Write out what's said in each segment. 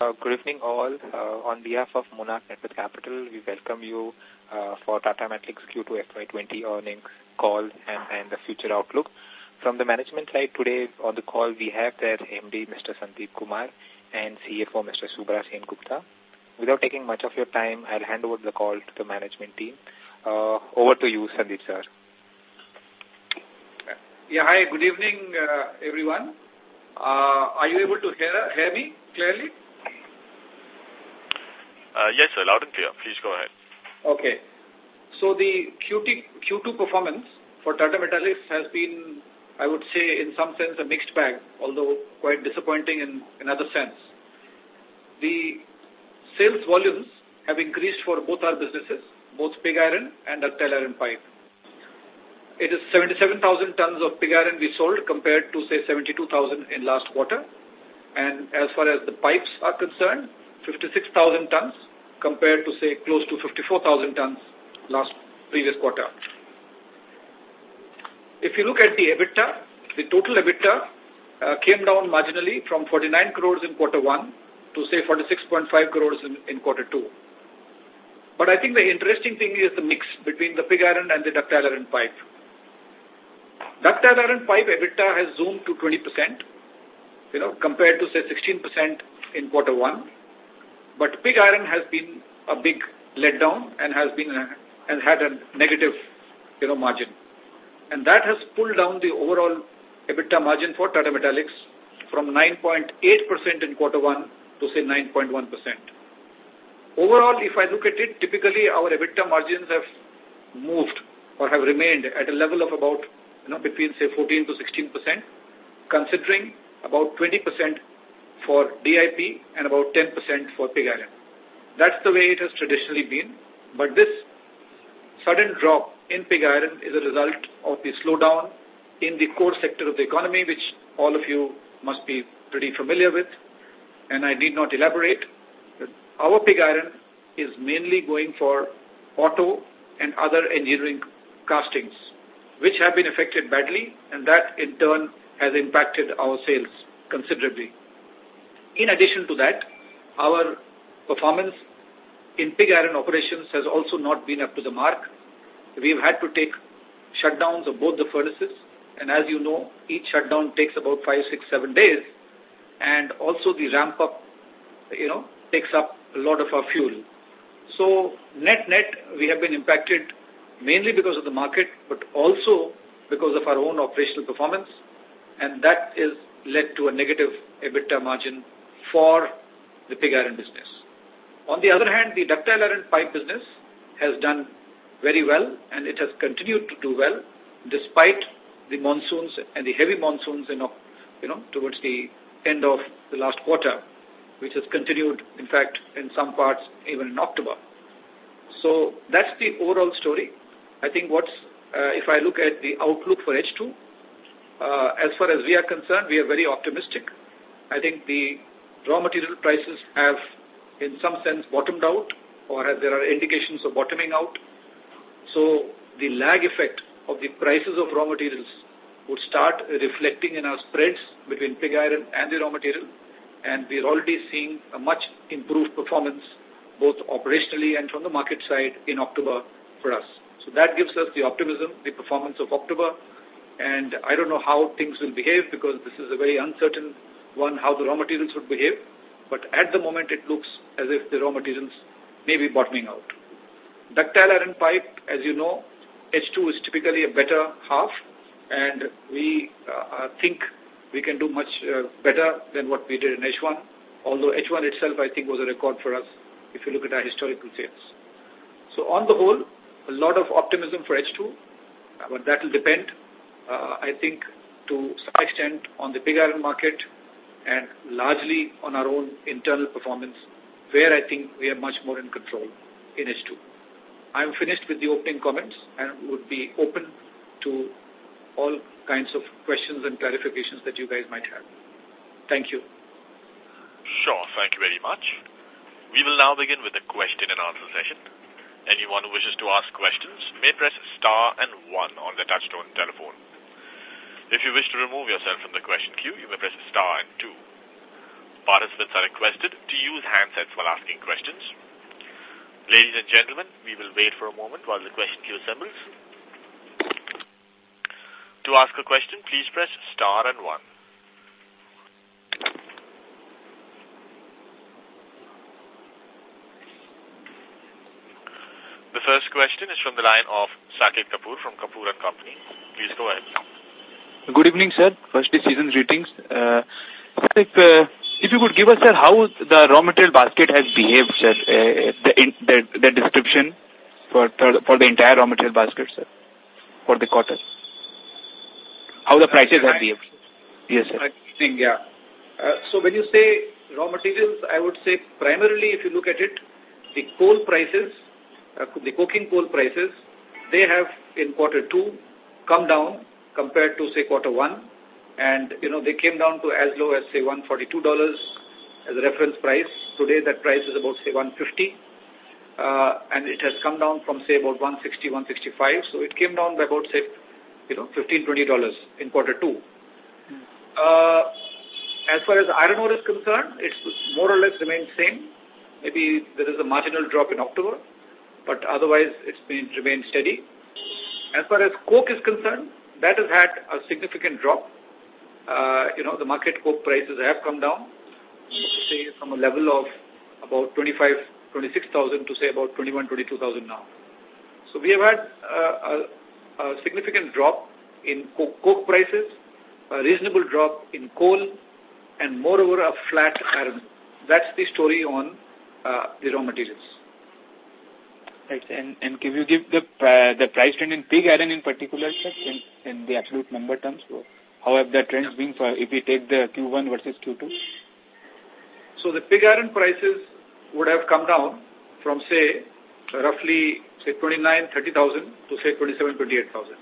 Uh, good evening all. Uh, on behalf of Monarch Networth Capital, we welcome you uh, for Tata Metaliks Q2 FY20 earnings call and, and the future outlook. From the management side today on the call, we have their MD, Mr. Sandeep Kumar, and CFO, Mr. Subra Sen Gupta. Without taking much of your time, I'll hand over the call to the management team. Uh, over to you, Sandeep, sir. Yeah, hi, good evening, uh, everyone. Uh, are you able to hear, hear me clearly? Uh, yes, sir, loud and clear. Please go ahead. Okay. So the QT, Q2 performance for Tata Metaliks has been, I would say, in some sense a mixed bag, although quite disappointing in another sense. The sales volumes have increased for both our businesses, both pig iron and ductile iron pipe. It is 77,000 tons of pig iron we sold compared to, say, 72,000 in last quarter. And as far as the pipes are concerned, 56,000 tons compared to, say, close to 54,000 tons last previous quarter. If you look at the EBITDA, the total EBITDA uh, came down marginally from 49 crores in quarter one to, say, 46.5 crores in, in quarter two. But I think the interesting thing is the mix between the pig iron and the ductile iron pipe. Ductile iron pipe EBITDA has zoomed to 20%, you know, compared to, say, 16% in quarter one. But pig iron has been a big letdown and has been and had a negative, you know, margin. And that has pulled down the overall EBITDA margin for Tata Metaliks from 9.8% in quarter one to say 9.1%. Overall, if I look at it, typically our EBITDA margins have moved or have remained at a level of about, you know, between say 14 to 16%, considering about 20% for DIP and about 10% for pig iron. That's the way it has traditionally been. But this sudden drop in pig iron is a result of the slowdown in the core sector of the economy, which all of you must be pretty familiar with. And I need not elaborate. Our pig iron is mainly going for auto and other engineering castings, which have been affected badly, and that in turn has impacted our sales considerably. In addition to that, our performance in pig iron operations has also not been up to the mark. We've had to take shutdowns of both the furnaces, and as you know, each shutdown takes about five, six, seven days, and also the ramp up, you know, takes up a lot of our fuel. So net net, we have been impacted mainly because of the market, but also because of our own operational performance, and that is led to a negative EBITDA margin for the pig iron business. On the other hand, the ductile iron pipe business has done very well and it has continued to do well despite the monsoons and the heavy monsoons in, you know, towards the end of the last quarter, which has continued, in fact, in some parts even in October. So that's the overall story. I think what's, uh, if I look at the outlook for H2, uh, as far as we are concerned, we are very optimistic. I think the raw material prices have in some sense bottomed out or there are indications of bottoming out. So the lag effect of the prices of raw materials would start reflecting in our spreads between pig iron and the raw material. And we're already seeing a much improved performance both operationally and from the market side in October for us. So that gives us the optimism, the performance of October. And I don't know how things will behave because this is a very uncertain one, how the raw materials would behave. But at the moment, it looks as if the raw materials may be bottoming out. Ductile iron pipe, as you know, H2 is typically a better half, and we uh, think we can do much uh, better than what we did in H1, although H1 itself, I think, was a record for us if you look at our historical sales. So on the whole, a lot of optimism for H2, uh, but that will depend, uh, I think, to some extent on the pig iron market and largely on our own internal performance, where I think we are much more in control in H2. I'm finished with the opening comments and would be open to all kinds of questions and clarifications that you guys might have. Thank you. Sure, thank you very much. We will now begin with the question and answer session. Anyone who wishes to ask questions may press star and one on the touchtone telephone. If you wish to remove yourself from the question queue, you may press star and two. participants are requested to use handsets while asking questions. Ladies and gentlemen, we will wait for a moment while the question queue assembles. To ask a question, please press star and one. The first question is from the line of Saket Kapoor from Kapoor and Company. Please go ahead. Good evening, sir. Firstly, season greetings. Uh, if, uh, if you could give us, sir, how the raw material basket has behaved, sir, uh, the, in, the, the description for, for the entire raw material basket, sir, for the quarter. How the prices have behaved. Yes, sir. I think, yeah. Uh, so when you say raw materials, I would say primarily if you look at it, the coal prices uh, the coking coal prices, they have in quarter two come down compared to, say, quarter one. And, you know, they came down to as low as, say, $142 as a reference price. Today that price is about, say, 150 uh, and it has come down from, say, about 160 165 So it came down by about, say, you know, $15, $20 in quarter two. Uh, as far as iron ore is concerned, it's more or less remained same. Maybe there is a marginal drop in October but otherwise it's been remained steady. As far as coke is concerned, that has had a significant drop. Uh, you know, the market coke prices have come down, say from a level of about 25, 26,000 to say about 21, 22,000 now. So we have had uh, a, a significant drop in coke, coke prices, a reasonable drop in coal, and moreover a flat iron. That's the story on uh, the raw materials. Right. And, and can you give the uh, the price trend in pig iron in particular, sir, in, in the absolute number terms? How have the trends been for if we take the Q1 versus Q2? So the pig iron prices would have come down from, say, roughly, say, 29, 30,000 to, say, 27, 28,000.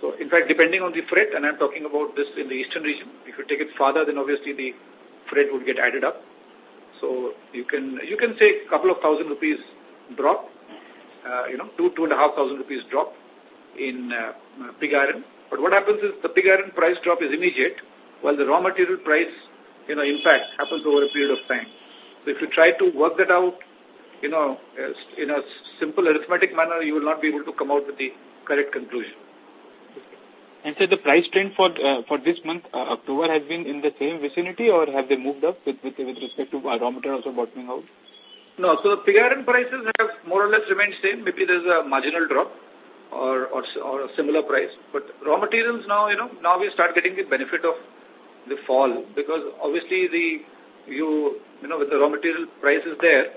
So, in fact, depending on the freight, and I'm talking about this in the eastern region, if you take it farther, then obviously the freight would get added up. So, you can, you can say a couple of thousand rupees drop uh, you know, two, two and a half thousand rupees drop in uh, pig iron. But what happens is the pig iron price drop is immediate, while the raw material price, you know, impact happens over a period of time. So if you try to work that out, you know, in a simple arithmetic manner, you will not be able to come out with the correct conclusion. And so the price trend for uh, for this month, uh, October, has been in the same vicinity, or have they moved up with with, with respect to raw material also bottoming out? No, so the pig iron prices have more or less remained same. Maybe there's a marginal drop or, or, or a similar price. But raw materials now, you know, now we start getting the benefit of the fall because obviously the, you, you know, with the raw material prices there,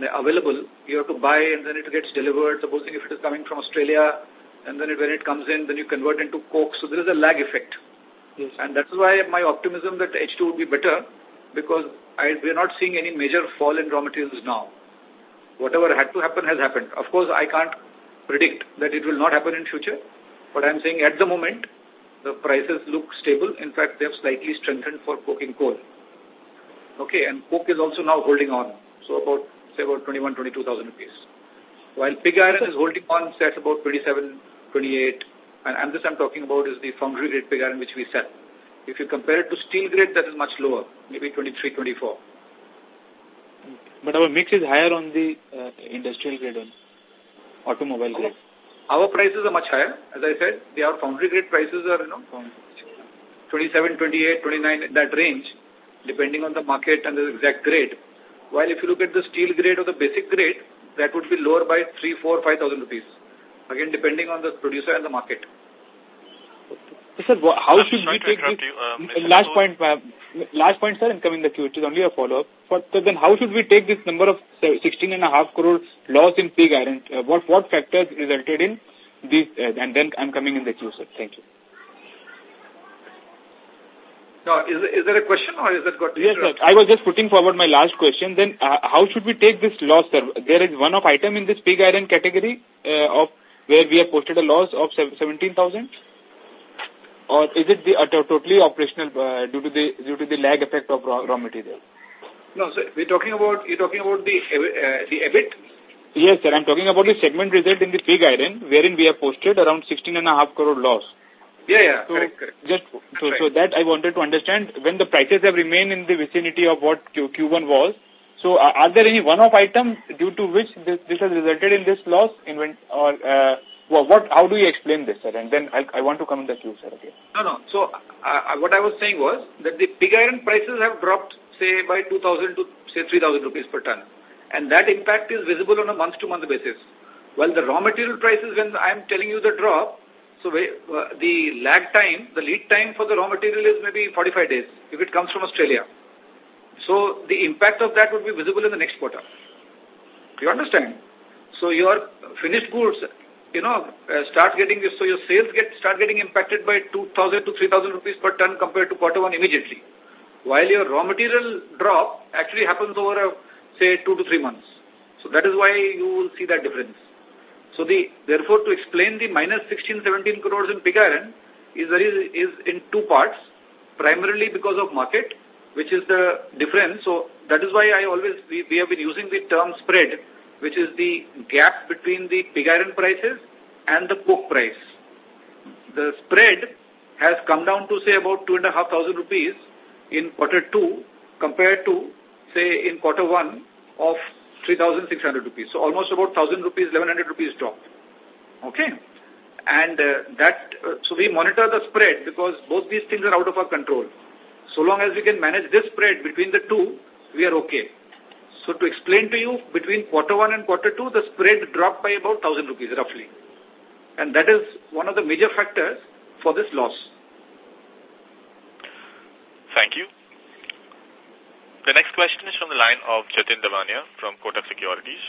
they're available, you have to buy and then it gets delivered. Supposing if it is coming from Australia and then it, when it comes in, then you convert into coke. So there is a lag effect. Yes. And that's why my optimism that H2 would be better because we're not seeing any major fall in raw materials now. Whatever had to happen has happened. Of course, I can't predict that it will not happen in future, but I'm saying at the moment, the prices look stable. In fact, they have slightly strengthened for coking coal. Okay, and coke is also now holding on. So about, say about 21, 22,000 rupees. While pig iron is holding on, say at about 27, 28, and, and this I'm talking about is the foundry grade pig iron which we sell. If you compare it to steel grade, that is much lower, maybe 23, 24. But our mix is higher on the uh, industrial grade on automobile grade. Our prices are much higher. As I said, the, our foundry grade prices are, you know, 27, 28, 29, that range, depending on the market and the exact grade. While if you look at the steel grade or the basic grade, that would be lower by 3, 4, 5,000 rupees. Again, depending on the producer and the market. Sir, how should we take this? Uh, last point, uh, last point, sir, and coming the queue, it is only a follow-up. So then how should we take this number of 16.5 crore loss in pig iron? Uh, what, what factors resulted in this? Uh, and then I'm coming in the queue, sir. Thank you. No, is, is there a question or is that got Yes, sir. I was just putting forward my last question. Then uh, how should we take this loss, sir? There is one of item in this pig iron category uh, of where we have posted a loss of 17,000? Or is it the, uh, totally operational uh, due to the due to the lag effect of raw, raw material? No, so we're talking about you're talking about the uh, the EBIT. Yes, sir. I'm talking about the segment result in the pig iron, wherein we have posted around 16 and a half crore loss. Yeah, yeah, so correct, correct. Just, so, right. so that I wanted to understand when the prices have remained in the vicinity of what Q, Q1 was. So are, are there any one-off items due to which this, this has resulted in this loss? Invent, or uh, what, what? How do you explain this, sir? And then I, I want to come in the queue, sir. Okay. No, no. So uh, what I was saying was that the pig iron prices have dropped, say, by 2,000 to, say, 3,000 rupees per ton. And that impact is visible on a month-to-month -month basis. While the raw material prices, when I'm telling you the drop, so uh, the lag time, the lead time for the raw material is maybe 45 days if it comes from Australia. So the impact of that would be visible in the next quarter. Do you understand? So your finished goods, you know, uh, start getting so your sales get start getting impacted by 2,000 to 3,000 rupees per ton compared to quarter one immediately. While your raw material drop actually happens over, a, say, two to three months. So that is why you will see that difference. So the therefore to explain the minus 16, 17 crores in pig iron is, is in two parts, primarily because of market which is the difference. So that is why I always, we, we have been using the term spread, which is the gap between the pig iron prices and the coke price. The spread has come down to say about two and a half thousand rupees in quarter two compared to say in quarter one of 3,600 rupees. So almost about 1,000 rupees, 1,100 rupees drop. Okay. And uh, that, uh, so we monitor the spread because both these things are out of our control. So long as we can manage this spread between the two, we are okay. So to explain to you, between quarter one and quarter two, the spread dropped by about 1,000 rupees roughly. And that is one of the major factors for this loss. Thank you. The next question is from the line of Jatin Damania from Kotak Securities.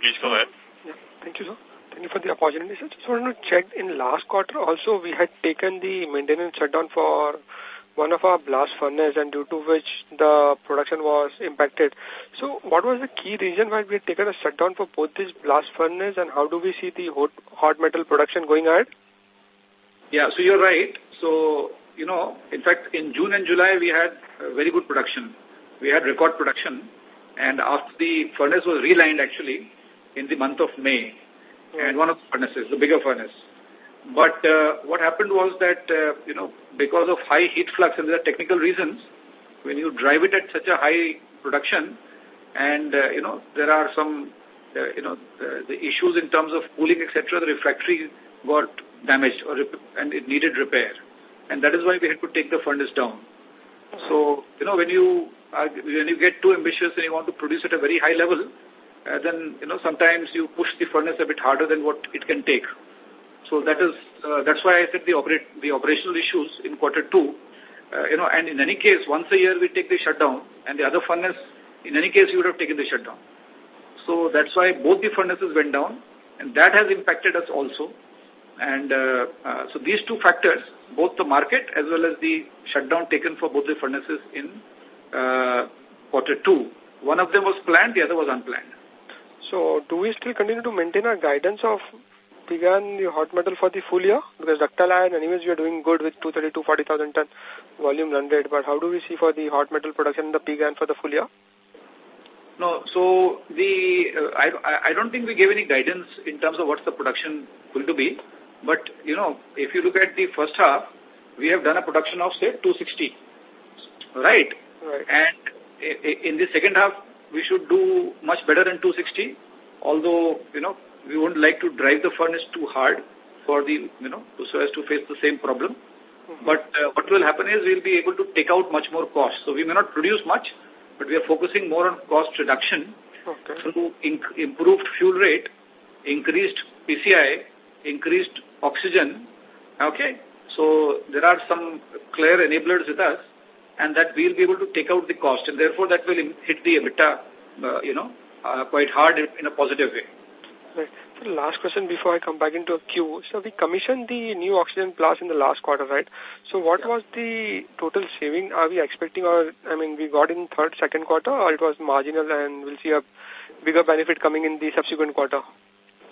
Please go ahead. Yeah, thank you, sir. Thank you for the opportunity, sir. Just wanted to check in last quarter also we had taken the maintenance shutdown for one of our blast furnace and due to which the production was impacted. So what was the key reason why we had taken a shutdown for both these blast furnace and how do we see the hot, hot metal production going ahead? Yeah, so you're right. So, you know, in fact, in June and July, we had very good production. We had record production. And after the furnace was relined, actually, in the month of May, hmm. and one of the furnaces, the bigger furnace, but uh, what happened was that, uh, you know, because of high heat flux and there are technical reasons, when you drive it at such a high production and, uh, you know, there are some, uh, you know, the, the issues in terms of cooling, etc., the refractory got damaged or and it needed repair. And that is why we had to take the furnace down. So, you know, when you, are, when you get too ambitious and you want to produce at a very high level, uh, then, you know, sometimes you push the furnace a bit harder than what it can take. So that is, uh, that's why I said the, operate, the operational issues in quarter two, uh, you know, and in any case, once a year we take the shutdown and the other furnace, in any case, you would have taken the shutdown. So that's why both the furnaces went down and that has impacted us also. And uh, uh, so these two factors, both the market as well as the shutdown taken for both the furnaces in uh, quarter two. One of them was planned, the other was unplanned. So do we still continue to maintain our guidance of began the hot metal for the full year? Because ductile iron, anyways, we are doing good with 230 to 40,000 ton volume run rate. But how do we see for the hot metal production in the pig iron for the full year? No, so the uh, I, I don't think we gave any guidance in terms of what's the production going to be. But, you know, if you look at the first half, we have done a production of, say, 260. Right? Right. And in the second half, we should do much better than 260. Although, you know, we wouldn't like to drive the furnace too hard for the, you know, so as to face the same problem. Mm -hmm. But uh, what will happen is we'll be able to take out much more cost. So we may not produce much, but we are focusing more on cost reduction okay. through improved fuel rate, increased PCI, increased oxygen. Okay. So there are some clear enablers with us and that we'll be able to take out the cost and therefore that will hit the EBITDA, uh, you know, uh, quite hard in a positive way. Right. So last question before I come back into a queue. So we commissioned the new oxygen plant in the last quarter, right? So what yeah. was the total saving are we expecting or, I mean, we got in third, second quarter or it was marginal and we'll see a bigger benefit coming in the subsequent quarter?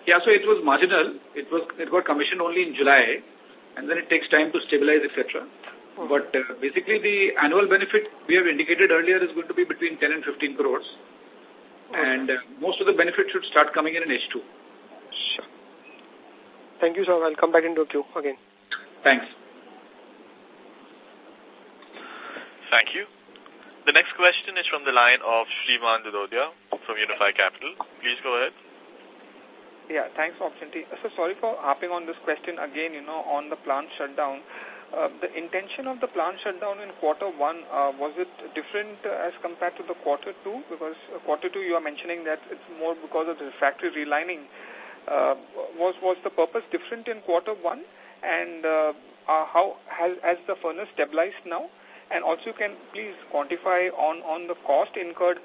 Yeah, so it was marginal. It was it got commissioned only in July and then it takes time to stabilize, etc. Okay. But uh, basically the annual benefit we have indicated earlier is going to be between 10 and 15 crores. And uh, most of the benefit should start coming in in H2. Sure. Thank you, sir. I'll come back into queue again. Thanks. Thank you. The next question is from the line of Shriman Dudodia from Unifi Capital. Please go ahead. Yeah, thanks for opportunity. So sorry for harping on this question again, you know, on the plant shutdown. Uh, the intention of the plant shutdown in quarter one, uh, was it different uh, as compared to the quarter two? Because uh, quarter two you are mentioning that it's more because of the factory relining. Was, was the purpose different in quarter one? And how has, has the furnace stabilized now? And also can please quantify on, on the cost incurred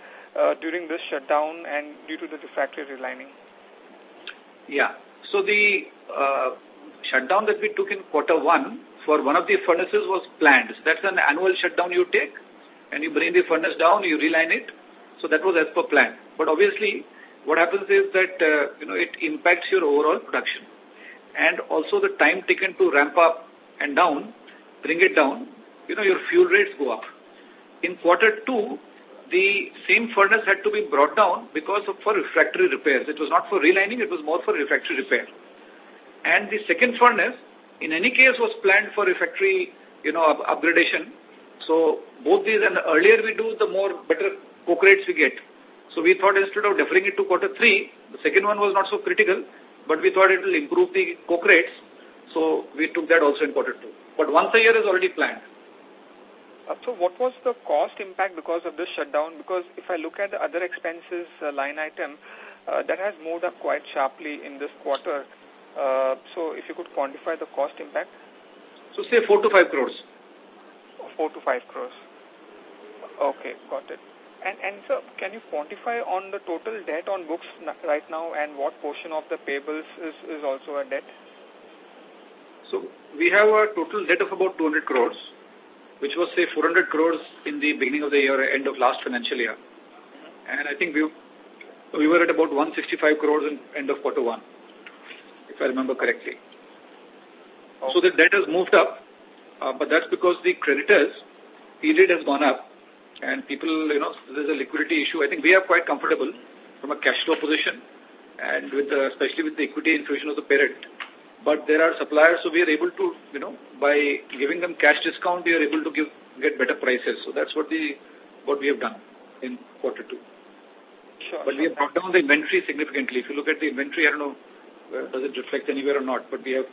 during this shutdown and due to the factory relining? Yeah. So the shutdown that we took in quarter one for one of the furnaces was planned. So that's an annual shutdown you take and you bring the furnace down, you reline it. So that was as per plan. But obviously, what happens is that, uh, you know, it impacts your overall production. And also the time taken to ramp up and down, bring it down, you know, your fuel rates go up. In quarter two, the same furnace had to be brought down because of for refractory repairs. It was not for relining, it was more for refractory repair. And the second furnace, in any case, was planned for a factory, you know, up upgradation. So both these, and the earlier we do, the more better coke rates we get. So we thought instead of deferring it to quarter three, the second one was not so critical, but we thought it will improve the coke rates. So we took that also in quarter two. But once a year is already planned. Uh, so what was the cost impact because of this shutdown? Because if I look at the other expenses uh, line item, uh, that has moved up quite sharply in this quarter. Uh, so if you could quantify the cost impact? So say 4 to 5 crores. 4 to 5 crores. Okay, got it. And, and so can you quantify on the total debt on books right now and what portion of the payables is, is also a debt? So we have a total debt of about 200 crores, which was say 400 crores in the beginning of the year, end of last financial year. And I think we, we were at about 165 crores in end of quarter one I remember correctly. Okay. So the debt has moved up, uh, but that's because the creditors period has gone up and people, you know, there's a liquidity issue. I think we are quite comfortable from a cash flow position and with the, especially with the equity infusion of the parent. But there are suppliers, so we are able to, you know, by giving them cash discount, we are able to give get better prices. So that's what the what we have done in quarter two. Sure, but sure. we have brought down the inventory significantly. If you look at the inventory, I don't know uh, does it reflect anywhere or not, but we have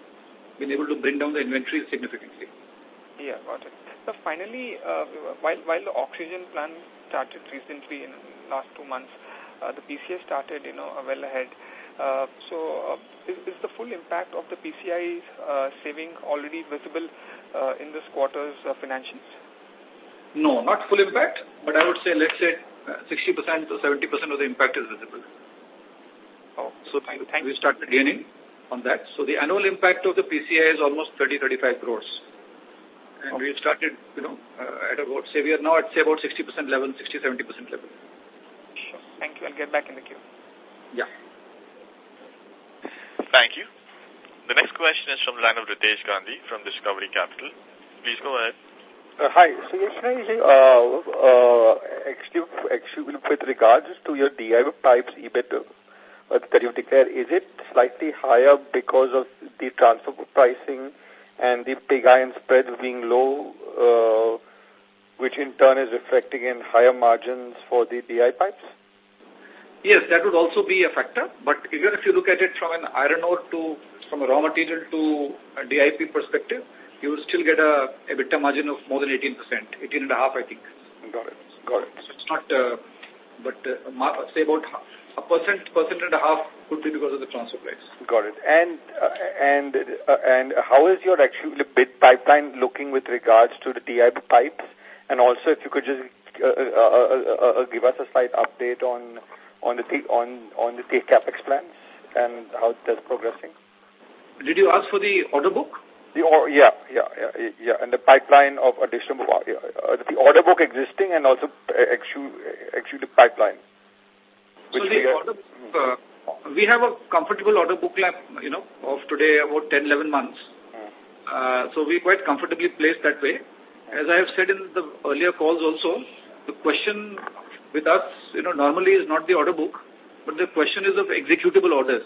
been able to bring down the inventory significantly. Yeah, got it. So finally, uh, while, while the oxygen plant started recently in the last two months, uh, the PCI started, you know, well ahead. Uh, so uh, is, is the full impact of the PCI uh, saving already visible uh, in this quarter's uh, financials? No, not full impact, but I would say, let's say, 60% to 70% of the impact is visible. Oh, so we started gaining on that. So the annual impact of the PCI is almost 30-35 crores. And okay. we started, you know, uh, at about, say we are now at, say, about 60% level, 60-70% level. Sure. Thank you. I'll get back in the queue. Yeah. Thank you. The next question is from the line of Ritesh Gandhi from Discovery Capital. Please go ahead. Uh, hi. So, yesterday, uh, uh, actually, actually, with regards to your DI pipes EBIT uh, that you declared, is it slightly higher because of the transfer pricing and the pig iron spreads being low, uh, which in turn is reflecting in higher margins for the DI pipes? Yes, that would also be a factor. But even if you look at it from an iron ore to, from a raw material to a DIP perspective, you will still get a EBITDA margin of more than 18%, 18 and a half, I think. Got it. Got it. So it's not, uh, but uh, say about a percent, percent and a half could be because of the transfer price. Got it. And uh, and uh, and how is your actual bid pipeline looking with regards to the DIP pipes? And also, if you could just uh, uh, uh, give us a slight update on on the on on the capex plans and how that's progressing. Did you ask for the order book? The or, yeah, yeah, yeah, yeah, and the pipeline of additional uh, the order book existing and also actual actual pipeline. So the order, uh, we have a comfortable order book, you know, of today about 10, 11 months. Hmm. Uh, so we quite comfortably placed that way. As I have said in the earlier calls also, the question with us, you know, normally is not the order book, but the question is of executable orders.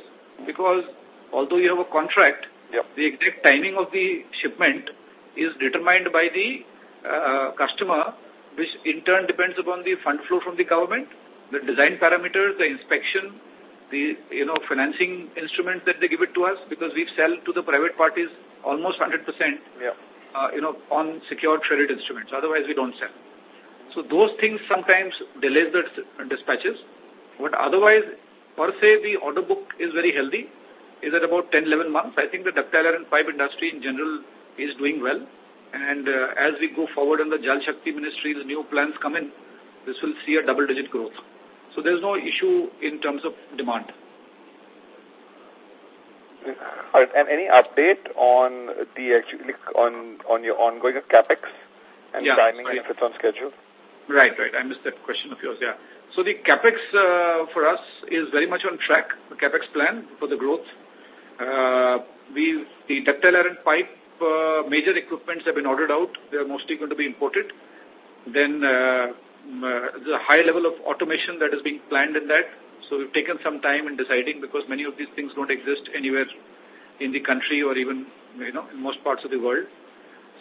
Because although you have a contract, yep. the exact timing of the shipment is determined by the uh, customer which in turn depends upon the fund flow from the government, the design parameters, the inspection, the you know financing instruments that they give it to us because we sell to the private parties almost 100% yeah. uh, you know on secured credit instruments. Otherwise, we don't sell. So those things sometimes delays the dispatches. But otherwise, per se, the order book is very healthy. Is at about 10, 11 months. I think the ductile iron pipe industry in general is doing well. And uh, as we go forward in the Jal Shakti Ministry, the new plans come in, this will see a double-digit growth. So there's no issue in terms of demand. All right, and any update on the actually on on your ongoing capex and yeah, timing sorry. if it's on schedule? Right, right. I missed that question of yours. Yeah. So the capex uh, for us is very much on track. The capex plan for the growth. Uh, we the ductile iron pipe uh, major equipments have been ordered out. They are mostly going to be imported. Then uh, the high level of automation that is being planned in that. So we've taken some time in deciding because many of these things don't exist anywhere in the country or even you know in most parts of the world.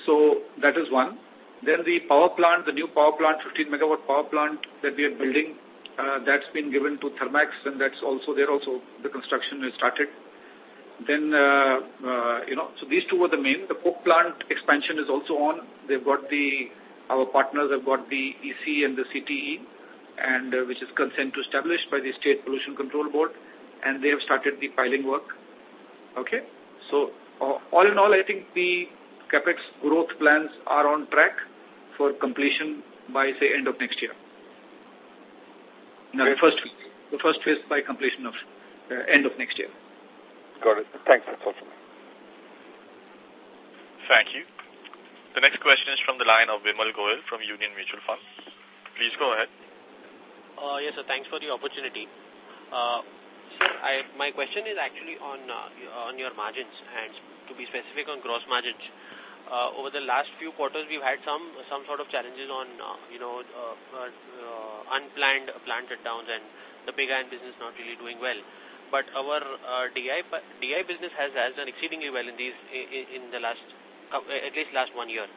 So that is one. Then the power plant, the new power plant, 15 megawatt power plant that we are building, uh, that's been given to Thermax and that's also there also the construction is started. Then, uh, uh, you know, so these two were the main. The coke plant expansion is also on. They've got the, our partners have got the EC and the CTE, and uh, which is consent to establish by the State Pollution Control Board, and they have started the piling work. Okay? So, uh, all in all, I think the capex growth plans are on track for completion by, say, end of next year. No, the first phase. The first phase by completion of uh, end of next year. Got it. Thanks. That's all from me. Thank you. The next question is from the line of Vimal Goel from Union Mutual Fund. Please go ahead. Uh, yes, sir. Thanks for the opportunity. Uh, sir, I, my question is actually on uh, on your margins and to be specific on gross margins. Uh, over the last few quarters, we've had some some sort of challenges on uh, you know uh, uh, uh, unplanned plant shutdowns and the pig iron business not really doing well. But our uh, DI DI business has has done exceedingly well in these in, in the last at least last one year.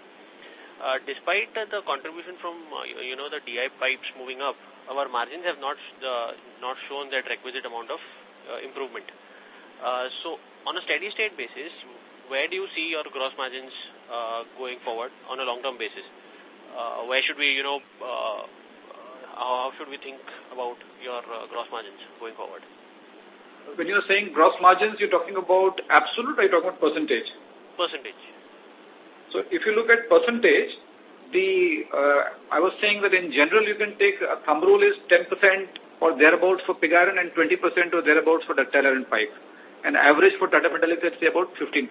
Uh, despite uh, the contribution from uh, you know the DI pipes moving up, our margins have not uh, not shown that requisite amount of uh, improvement. Uh, so on a steady state basis, where do you see your gross margins uh, going forward on a long term basis? Uh, where should we you know uh, how should we think about your uh, gross margins going forward? When you're saying gross margins, you're talking about absolute or you're talking about percentage? Percentage. So if you look at percentage, the uh, I was saying that in general you can take a thumb rule is 10% or thereabouts for pig iron and 20% or thereabouts for ductile iron pipe. And average for Tata Metallic, let's say about 15%.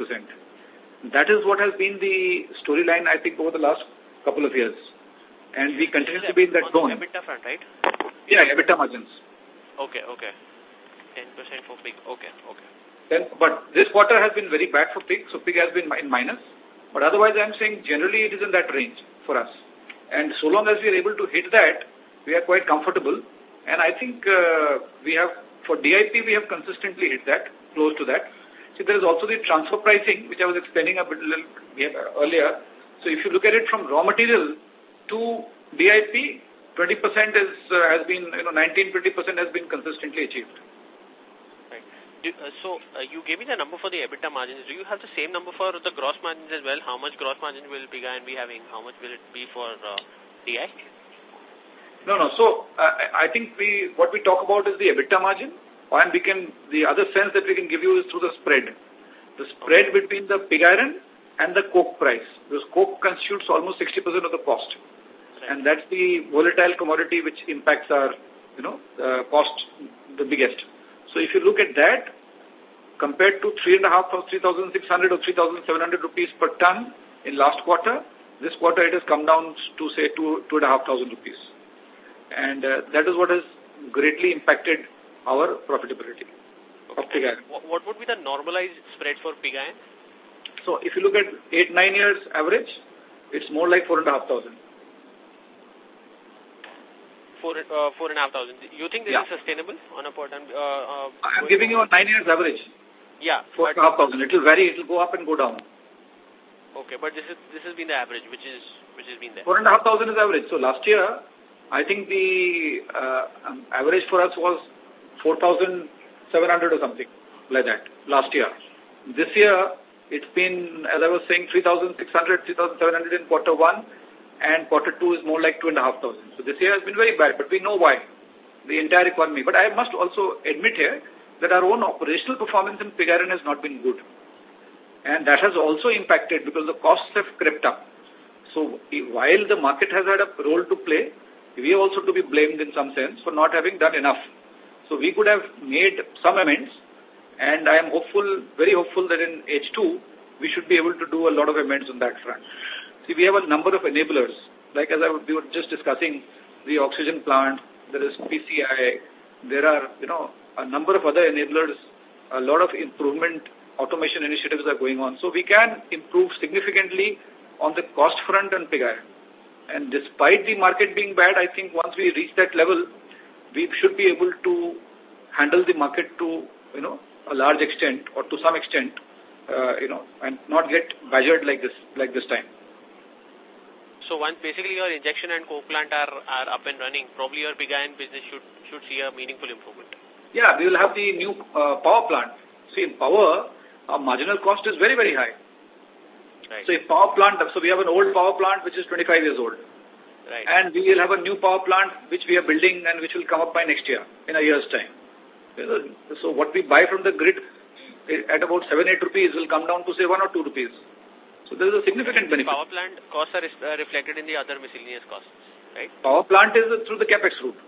That is what has been the storyline, I think, over the last couple of years. And we continue to be in that zone. EBITDA front, right? Yeah, EBITDA margins. Okay, okay. 10% for pig. Okay, okay. Then, but this quarter has been very bad for pig, so pig has been in minus. But otherwise, I'm saying generally it is in that range for us. And so long as we are able to hit that, we are quite comfortable. And I think uh, we have, for DIP, we have consistently hit that, close to that. See, there is also the transfer pricing, which I was explaining a bit little earlier. So if you look at it from raw material to DIP, 20% is, uh, has been, you know, 19, 20% has been consistently achieved. Do, uh, so uh, you gave me the number for the EBITDA margins. Do you have the same number for the gross margins as well? How much gross margin will Pig Iron be having? How much will it be for uh, DI? No, no. So uh, I think we what we talk about is the EBITDA margin, and we can the other sense that we can give you is through the spread. The spread okay. between the pig iron and the coke price. Because coke constitutes almost 60% of the cost. Right. And that's the volatile commodity which impacts our, you know, uh, cost the biggest. So if you look at that, compared to 3,500 3,600 or 3,700 rupees per ton in last quarter, this quarter it has come down to say 2, 2,500 rupees. And uh, that is what has greatly impacted our profitability okay. of pig iron. What would be the normalized spread for pig iron? So if you look at 8, 9 years average, it's more like 4,500 four uh, four and a half thousand. You think this yeah. is sustainable on a per ton? Uh, uh, I'm giving you a nine years average. Yeah, four and a half thousand. It will vary. It will go up and go down. Okay, but this is this has been the average, which is which has been there. Four and a half thousand is average. So last year, I think the uh, um, average for us was four thousand seven hundred or something like that last year. This year, it's been, as I was saying, 3,600, 3,700 in quarter one, and quarter two is more like 2,500. So this year has been very bad, but we know why, the entire economy. But I must also admit here that our own operational performance in pig iron has not been good. And that has also impacted because the costs have crept up. So while the market has had a role to play, we are also to be blamed in some sense for not having done enough. So we could have made some amends and I am hopeful, very hopeful that in H2, we should be able to do a lot of amends on that front. See, we have a number of enablers. Like as I we were just discussing, the oxygen plant, there is PCI, there are, you know, a number of other enablers, a lot of improvement, automation initiatives are going on. So we can improve significantly on the cost front and pig iron. And despite the market being bad, I think once we reach that level, we should be able to handle the market to, you know, a large extent or to some extent, uh, you know, and not get badgered like this, like this time. So once basically your injection and coke plant are, are up and running, probably your pig iron business should, should see a meaningful improvement. Yeah, we will have the new uh, power plant. See, in power, our marginal cost is very, very high. Right. So if power plant, so we have an old power plant which is 25 years old. Right. And we will have a new power plant which we are building and which will come up by next year, in a year's time. So what we buy from the grid eh, at about 7, 8 rupees will come down to say 1 or 2 rupees. So there is a significant benefit. Power plant costs are uh, reflected in the other miscellaneous costs, right? Power plant is through the capex route.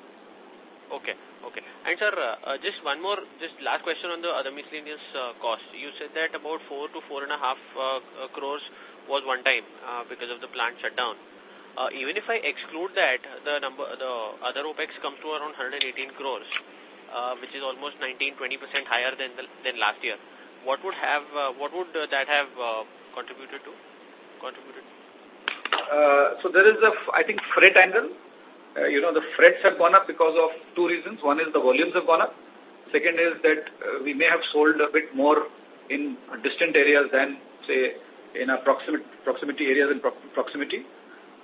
Okay, okay. And sir, uh, uh, just one more, just last question on the other miscellaneous uh, costs. You said that about 4 to 4.5 uh, uh, crores was one time uh, because of the plant shutdown. Uh, even if I exclude that, the number, the other OPEX comes to around 118 crores uh, which is almost 19-20% higher than the, than last year. What would have uh, what would uh, that have uh, contributed to? Contributed. Uh, so there is a I think freight angle. Uh, you know the freights have gone up because of two reasons. One is the volumes have gone up. Second is that uh, we may have sold a bit more in distant areas than say in our proximity, proximity areas in pro proximity.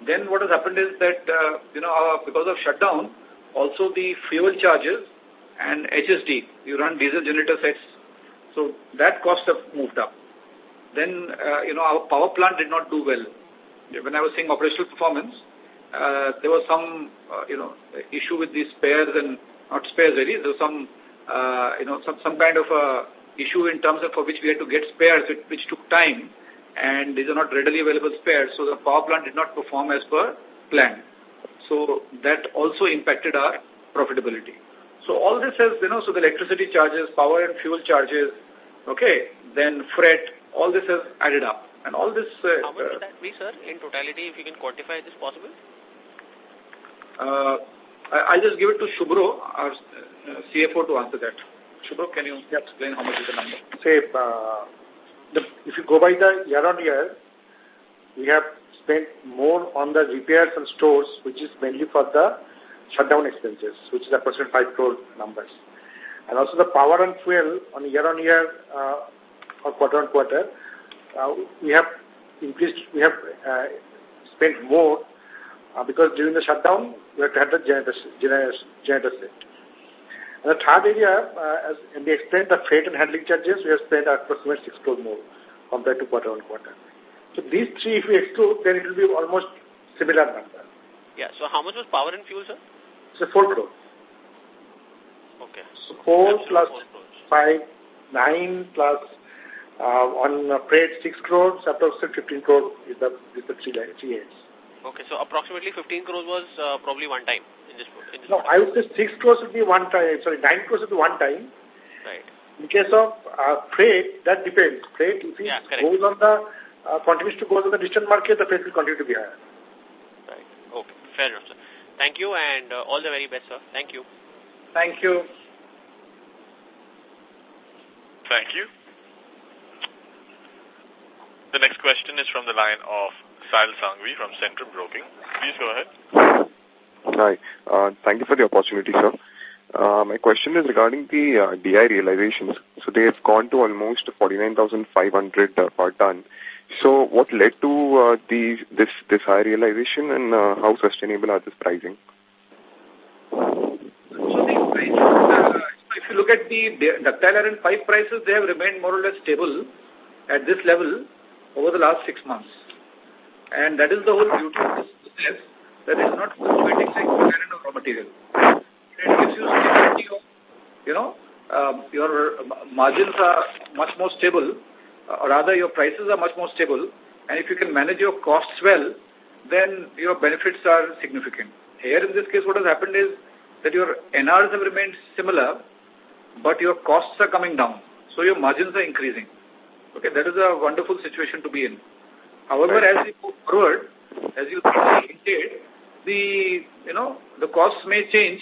Then what has happened is that, uh, you know, our, because of shutdown, also the fuel charges and HSD. You run diesel generator sets. So that cost have moved up. Then, uh, you know, our power plant did not do well. When I was saying operational performance, uh, there was some, uh, you know, issue with the spares and not spares really. There was some, uh, you know, some, some kind of a issue in terms of for which we had to get spares, which, which took time and these are not readily available spares. So the power plant did not perform as per plan. So that also impacted our profitability. So all this has, you know, so the electricity charges, power and fuel charges, okay, then freight, all this has added up. And all this... Uh, How much would that be, sir, in totality, if you can quantify this possible? Uh, I'll just give it to Shubro, our uh, CFO, to answer that. Shubro, can you explain how much is the number? Say, uh, the, if you go by the year-on-year, we have spent more on the repairs and stores, which is mainly for the shutdown expenses, which is approximately 5 crore numbers. And also the power and fuel on year-on-year uh, or quarter-on-quarter, uh, we have increased, we have uh, spent more uh, because during the shutdown, we have to have the generator, generator, generator set. And the third area, uh, as we explained, the freight and handling charges, we have spent approximately 6 crore more compared to quarter-on-quarter. So these three, if we exclude, then it will be almost similar number. Yeah, so how much was power and fuel, sir? It's a 4 crore. Okay. So 4 plus 5, 9 plus on uh, freight 6 crores, approximately 15 crores is the, is the three, three heads. Okay, so approximately 15 crores was uh, probably one time in this, in this No, I would say 6 crores would be one time, sorry, 9 crores would be one time. Right. In case of uh, freight, that depends. Freight, if it yeah, goes on the, uh, continues to go on the distant market, the freight will continue to be higher. Right. Okay, fair enough, sir. Thank you and uh, all the very best, sir. Thank you. Thank you. Thank you. The next question is from the line of Sahil Sanghvi from Centrum Broking. Please go ahead. Hi. Uh, thank you for the opportunity, sir. Uh, my question is regarding the uh, DI realizations. So they have gone to almost 49,500 uh, per ton So what led to uh, the, this, this high realization and uh, how sustainable are this pricing? So the uh, if you look at the ductile iron pipe prices, they have remained more or less stable at this level over the last six months. And that is the whole beauty of this business, that it's not fluctuating like raw material. It gives you stability of, you know, um, your margins are much more stable, or rather your prices are much more stable, and if you can manage your costs well, then your benefits are significant. Here in this case, what has happened is that your NRs have remained similar, but your costs are coming down. So your margins are increasing. Okay, that is a wonderful situation to be in. However, as we move forward, as you hinted, the, you know, the costs may change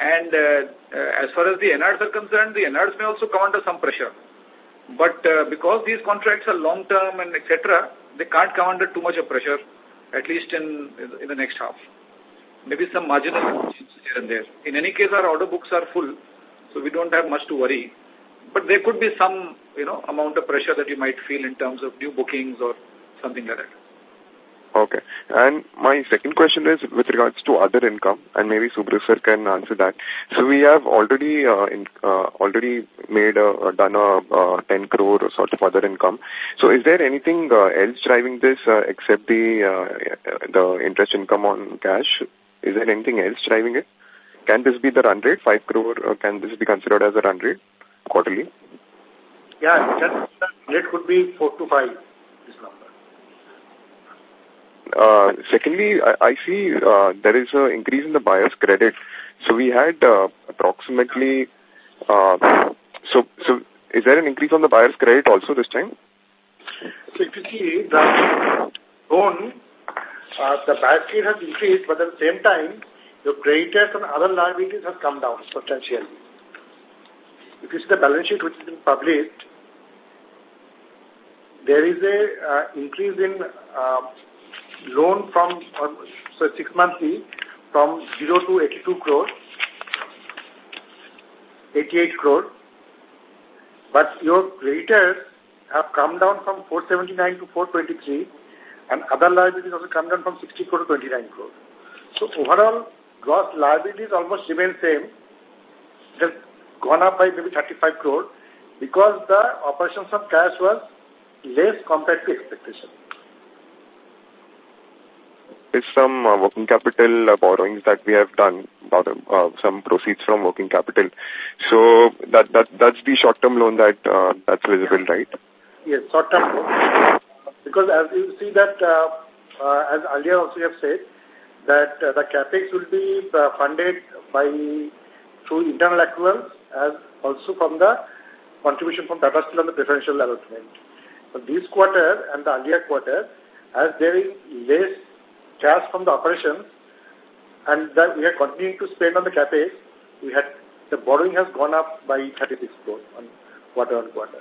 and uh, uh, as far as the NRs are concerned, the NRs may also come under some pressure. But uh, because these contracts are long-term and etc., they can't come under too much of pressure, at least in, in the next half. Maybe some marginal changes here and there. In any case, our order books are full, so we don't have much to worry. But there could be some, you know, amount of pressure that you might feel in terms of new bookings or something like that. Okay. And my second question is with regards to other income, and maybe Subra sir can answer that. So we have already uh, in, uh, already made a, done a uh, 10 crore sort of other income. So is there anything uh, else driving this uh, except the uh, the interest income on cash? Is there anything else driving it? Can this be the run rate, 5 crore, or can this be considered as a run rate quarterly? Yeah, it could be 4 to 5, this number. Uh, secondly, I, I see uh, there is an increase in the buyer's credit. So we had uh, approximately, uh, so so is there an increase on the buyer's credit also this time? So if you see the loan, uh, the buyer's credit has increased, but at the same time, your creditors and other liabilities have come down substantially. If you see the balance sheet which has been published, there is a uh, increase in uh, loan from, um, so six monthly, from 0 to 82 crore, 88 crore. But your creditors have come down from 479 to 423 and other liabilities also come down from 60 crore to 29 crore. So overall, gross liabilities almost remain same. Has gone up by maybe 35 crore because the operations of cash was less compared to expectation is some uh, working capital uh, borrowings that we have done, about, uh, some proceeds from working capital. So that that that's the short-term loan that uh, that's visible, right? Yes, short-term loan. Because as you see that, uh, uh, as earlier also you have said, that uh, the capex will be uh, funded by through internal accruals as also from the contribution from Tata Steel on the preferential allotment. So this quarter and the earlier quarter, as there is less cash from the operations and that we are continuing to spend on the capex, we had the borrowing has gone up by 36 crore on quarter on quarter.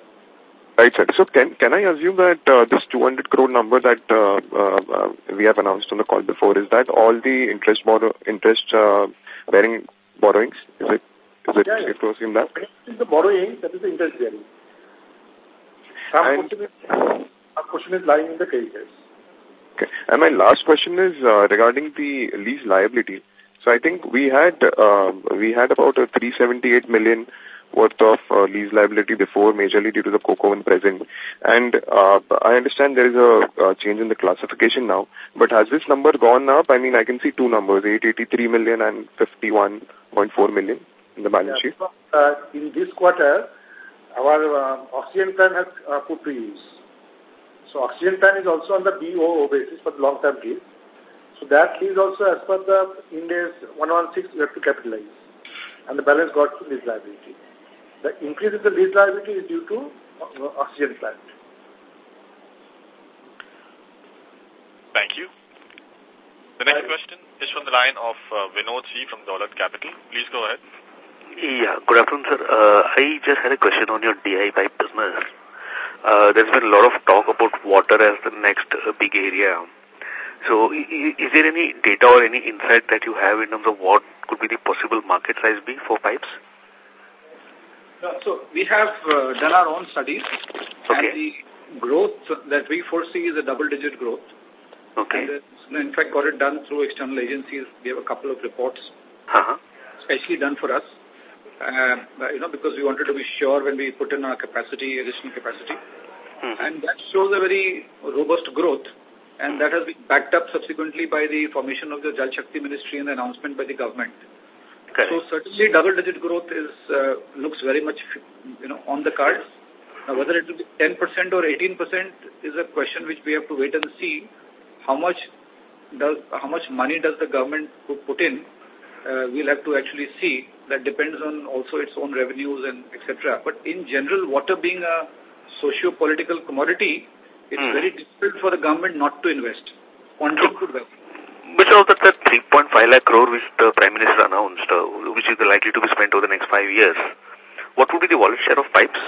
Right, sir. So can can I assume that uh, this 200 crore number that uh, uh, we have announced on the call before is that all the interest borrow interest uh, bearing borrowings? Is it is it yeah, to assume that? Is the borrowing that is the interest bearing. Some portion, is, some portion is lying in the creditors. Okay. And my last question is uh, regarding the lease liability. So I think we had uh, we had about a 378 million worth of uh, lease liability before, majorly due to the coke oven present. And uh, I understand there is a uh, change in the classification now. But has this number gone up? I mean, I can see two numbers, 883 million and 51.4 million in the balance yeah, sheet. Uh, in this quarter, our uh, oxygen plant has uh, put to use. So oxygen plant is also on the BOO basis for the long-term lease. So that lease also as per the Ind AS 116 we have to capitalize. And the balance got to lease liability. The increase in the lease liability is due to uh, oxygen plant. Thank you. The next question is from the line of uh, Vinod C. from Dolat Capital. Please go ahead. Yeah, good afternoon, sir. Uh, I just had a question on your DI pipe business. Uh, there's been a lot of talk about water as the next uh, big area. So is there any data or any insight that you have in terms of what could be the possible market size be for pipes? so we have uh, done our own studies okay. and the growth that we foresee is a double-digit growth. Okay. And, in fact, got it done through external agencies. We have a couple of reports, uh -huh. especially done for us. Uh, you know, because we wanted to be sure when we put in our capacity, additional capacity. Hmm. And that shows a very robust growth. And that has been backed up subsequently by the formation of the Jal Shakti Ministry and the announcement by the government. Correct. So certainly double-digit growth is uh, looks very much you know on the cards. Now, whether it will be 10% or 18% is a question which we have to wait and see. How much does how much money does the government put in? Uh, we'll have to actually see. That depends on also its own revenues and etc. But in general, water being a socio-political commodity, it's Hmm. very difficult for the government not to invest. Wanting to invest. Which of that, that 3.5 lakh crore which the Prime Minister announced, uh, which is likely to be spent over the next five years, what would be the wallet share of pipes?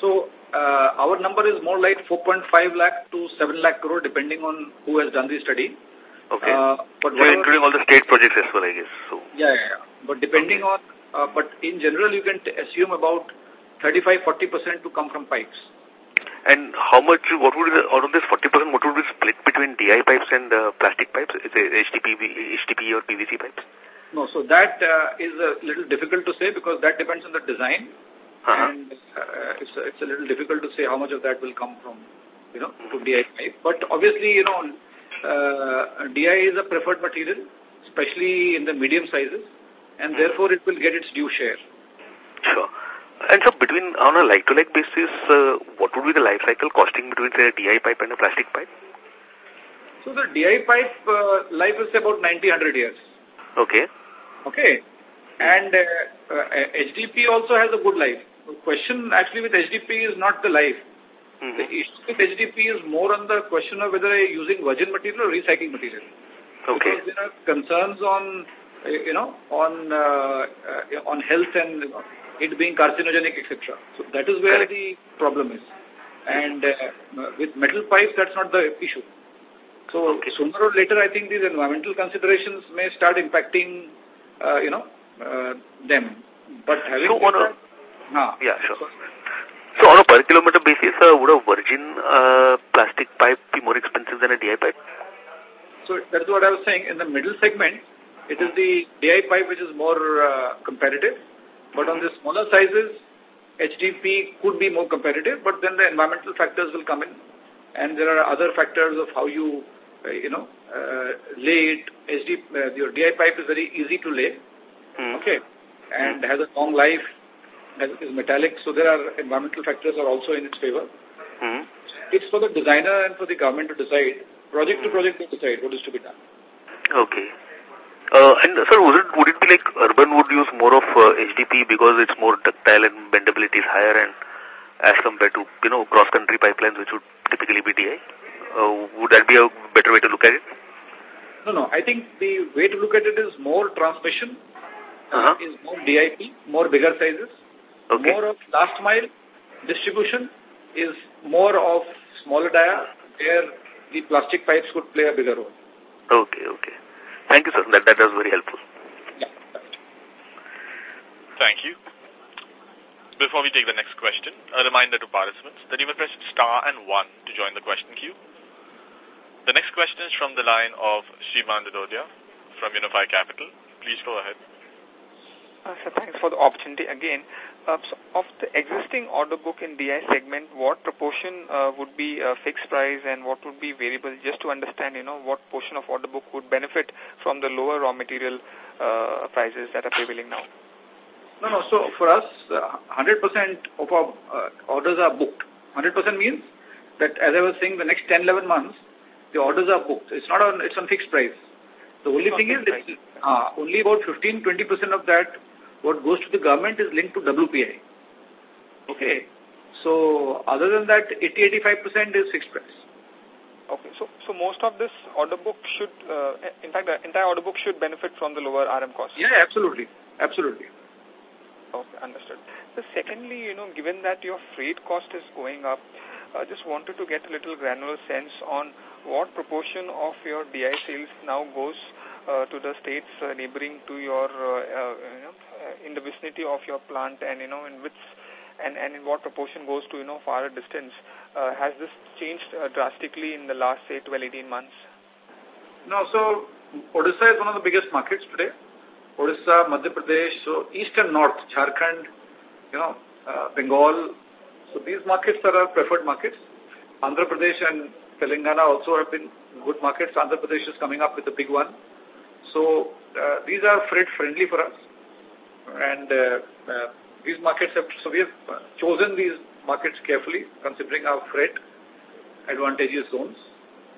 So, uh, our number is more like 4.5 lakh to 7 lakh crore depending on who has done the study. Okay. Uh, but so including all the state projects as well, I guess. So, Yeah, yeah, yeah. But depending on, uh, but in general, you can t assume about 35-40% to come from pipes. and how much, what would be the, out of this 40%, what would be split between DI pipes and uh, plastic pipes? Is it HDP, or PVC pipes? No, so that uh, is a little difficult to say because that depends on the design. Uh -huh. And uh, it's, a, it's a little difficult to say how much of that will come from, you know, to DI pipe. But obviously, you know, DI is a preferred material, especially in the medium sizes, and therefore it will get its due share. Sure. And so between, on a like-to-like basis, uh, what would be the life cycle costing between, say, a DI pipe and a plastic pipe? So the DI pipe uh, life is about 90, 100 years. Okay. Okay. And uh, uh, HDP also has a good life. The question actually with HDP is not the life. Mm The -hmm. issue with HDP is more on the question of whether you're using virgin material or recycling material. Okay. Because there are concerns on, uh, you know, on uh, uh, on health and you know, it being carcinogenic, etc. So that is where Correct. the problem is. And uh, with metal pipes, that's not the issue. So Okay. sooner or later, I think these environmental considerations may start impacting, uh, you know, uh, them. But having So on a- that, ah, Yeah, sure. So on a per kilometer basis, uh, would a virgin uh, plastic pipe be more expensive than a DI pipe? So that's what I was saying. In the middle segment, it is the DI pipe which is more uh, competitive. But on the smaller sizes, HDP could be more competitive, but then the environmental factors will come in. And there are other factors of how you, uh, you know, uh, lay it. HD, uh, your DI pipe is very easy to lay, Hmm. okay, and has a long life, is metallic, so there are environmental factors are also in its favor. Hmm. It's for the designer and for the government to decide, project to project to decide what is to be done. Okay. Uh, and sir, would it, would it be like urban would use more of uh, HDP because it's more ductile and bendability is higher and as compared to, you know, cross-country pipelines which would typically be DI? Uh, would that be a better way to look at it? No, no. I think the way to look at it is more transmission, Uh -huh. is more DIP, more bigger sizes. Okay. More of last mile distribution is more of smaller dia, where the plastic pipes could play a bigger role. Okay, okay. Thank you, sir. That, that was very helpful. Yeah. Thank you. Before we take the next question, a reminder to participants that you may press star and one to join the question queue. The next question is from the line of Shriman Dododia from Unifi Capital. Please go ahead. Uh, so thanks for the opportunity again. Uh, of the existing order book in DI segment, what proportion uh, would be uh, fixed price and what would be variable? Just to understand, you know, what portion of order book would benefit from the lower raw material uh, prices that are prevailing now? No, no. So for us, uh, 100% of our uh, orders are booked. 100% means that, as I was saying, the next 10, 11 months, the orders are booked. It's not on, it's on fixed price. The only thing is, uh, only about 15, 20% of that, what goes to the government is linked to WPI. Okay. So other than that, 80, 85% is fixed price. Okay, so so most of this order book should, uh, in fact, the entire order book should benefit from the lower RM costs. Yeah, absolutely. Absolutely. Okay, understood. So secondly, you know, given that your freight cost is going up, I uh, just wanted to get a little granular sense on what proportion of your DI sales now goes uh, to the states uh, neighboring to your, uh, uh, you know, in the vicinity of your plant and, you know, in which and, and in what proportion goes to, you know, farther distance. Uh, has this changed uh, drastically in the last, say, 12, 18 months? No, so Odisha is one of the biggest markets today. Odisha, Madhya Pradesh, so east and north, Jharkhand, you know, uh, Bengal. So these markets are our preferred markets. Andhra Pradesh and Telangana also have been good markets. Andhra Pradesh is coming up with a big one. So uh, these are freight friendly for us. And uh, uh, these markets have, so we have chosen these markets carefully, considering our freight advantageous zones.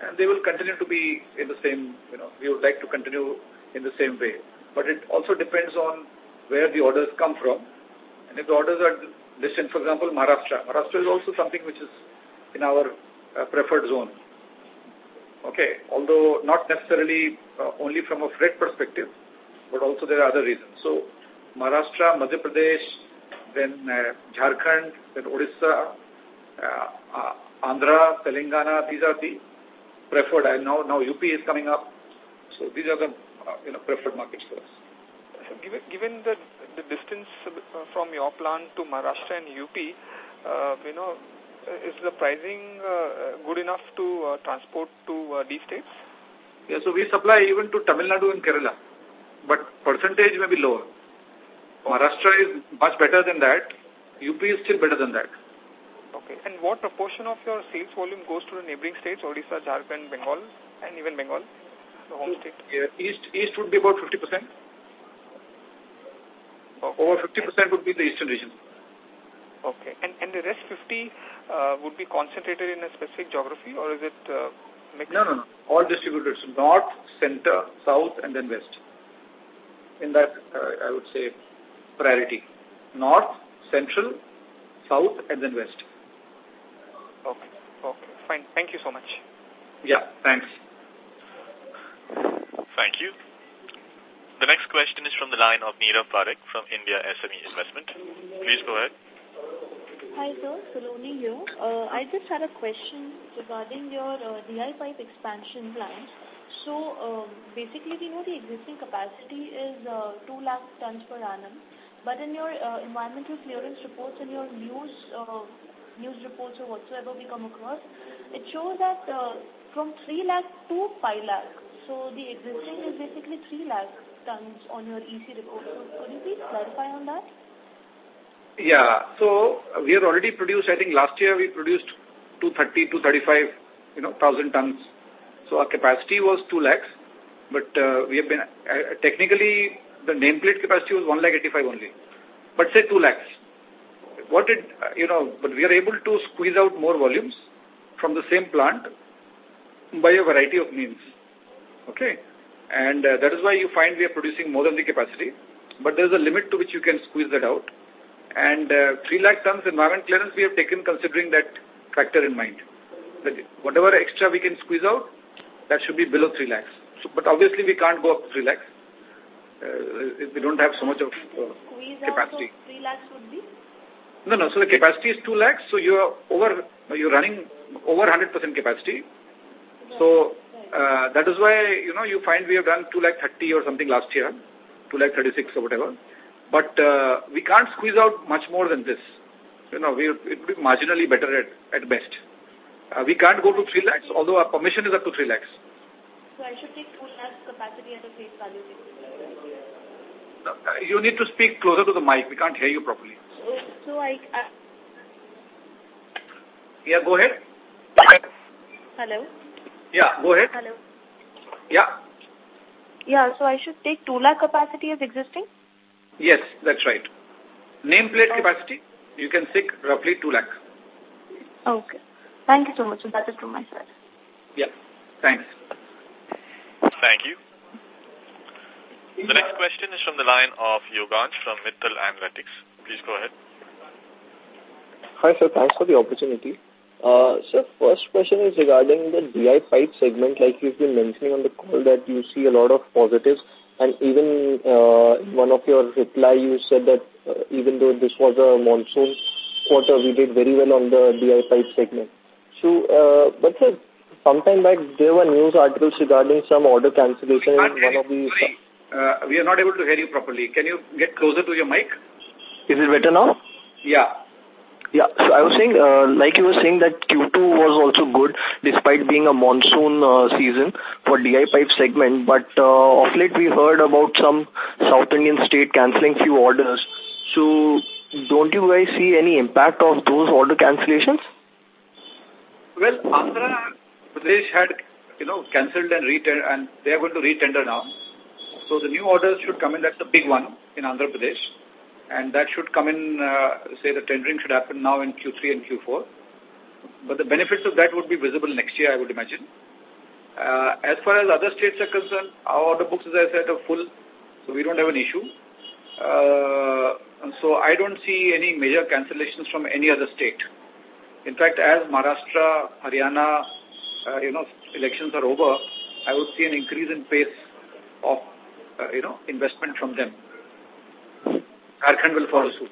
And they will continue to be in the same, you know, we would like to continue in the same way. But it also depends on where the orders come from. And if the orders are distant, for example, Maharashtra. Maharashtra is also something which is in our uh, preferred zone. Okay, although not necessarily uh, only from a freight perspective, but also there are other reasons. So, Maharashtra, Madhya Pradesh, then uh, Jharkhand, then Odisha, uh, uh, Andhra, Telangana, these are the preferred. And now, now UP is coming up. So these are the uh, you know preferred markets for us. So given, given the, the distance from your plant to Maharashtra and UP, uh, you know, is the pricing uh, good enough to uh, transport to uh, these states? Yeah, so we supply even to Tamil Nadu and Kerala, but percentage may be lower. Maharashtra is much better than that. UP is still better than that. Okay. And what proportion of your sales volume goes to the neighboring states, Odisha, Jharkhand, Bengal, and even Bengal, the home state? Yeah, east, east would be about 50%. Okay. Over 50% would be the eastern region. Okay. And, and the rest 50 uh, would be concentrated in a specific geography or is it uh, mixed? No, no, no. All distributed. So north, center, south, and then west. In that, uh, I would say, priority. North, central, south, and then west. Okay. Okay. Fine. Thank you so much. Yeah. Thanks. Thank you. The next question is from the line of Neerav Parekh from India SME Investment. Please go ahead. Hi, sir. Saloni here. Uh, I just had a question regarding your uh, DI pipe expansion plans. So, uh, basically, we know the existing capacity is uh, 2 lakh tons per annum. But in your uh, environmental clearance reports and your news uh, news reports or whatsoever we come across, it shows that uh, from 3 lakh to 5 lakh. So, the existing is basically 3 lakh tons on your EC report. So, could you please clarify on that? Yeah. So we have already produced, I think last year we produced 230, 235, you know, thousand tons. So our capacity was 2 lakhs, but uh, we have been, uh, technically the nameplate capacity was 1 lakh 85 only. But say 2 lakhs. What did, you know, but we are able to squeeze out more volumes from the same plant by a variety of means. Okay. And uh, that is why you find we are producing more than the capacity. But there is a limit to which you can squeeze that out. And uh, 3 lakh tons environment clearance we have taken considering that factor in mind. That whatever extra we can squeeze out, that should be below 3 lakhs. So, but obviously we can't go up to 3 lakhs. Uh, we don't have so much of uh, capacity. 3 lakhs would be? No, no. So the capacity is 2 lakhs. So you are over, you're running over 100% capacity. So uh, that is why, you know, you find we have done 2 lakh 30 or something last year, 2 lakh 36 or whatever. But uh, we can't squeeze out much more than this. You know, we, it would be marginally better at, at best. Uh, we can't go to 3 lakhs, although our permission is up to 3 lakhs. So I should take 2 lakhs capacity at a face value. Uh, you need to speak closer to the mic. We can't hear you properly. So, so I, I... Yeah, go ahead. Hello? Yeah, go ahead. Hello? Yeah. Yeah, so I should take 2 lakh capacity as existing? Yes, that's right. Nameplate capacity, you can seek roughly 2 lakh. Okay. Thank you so much. So that is from my side. Yeah. Thanks. Thank you. The next question is from the line of Yogansh from Mittal Analytics. Please go ahead. Hi, sir. Thanks for the opportunity. Uh, sir, first question is regarding the DI pipe segment. Like you've been mentioning on the call that you see a lot of positives. And even uh, one of your reply, you said that uh, even though this was a monsoon quarter, we did very well on the DI pipe segment. So, uh, but sir, sometime back there were news articles regarding some order cancellation in one of the... Uh, we are not able to hear you properly. Can you get closer to your mic? Is it better now? Yeah. Yeah, so I was saying, uh, like you were saying that Q2 was also good despite being a monsoon uh, season for DI pipe segment, but uh, of late we heard about some South Indian state cancelling few orders. So don't you guys see any impact of those order cancellations? Well, Andhra Pradesh had, you know, cancelled and retender, and they are going to retender now. So the new orders should come in. That's the big one in Andhra Pradesh and that should come in, uh, say the tendering should happen now in Q3 and Q4. But the benefits of that would be visible next year, I would imagine. Uh, as far as other states are concerned, our order books, as I said, are full, so we don't have an issue. Uh, so I don't see any major cancellations from any other state. In fact, as Maharashtra, Haryana, uh, you know, elections are over, I would see an increase in pace of, uh, you know, investment from them. Jharkhand will follow suit.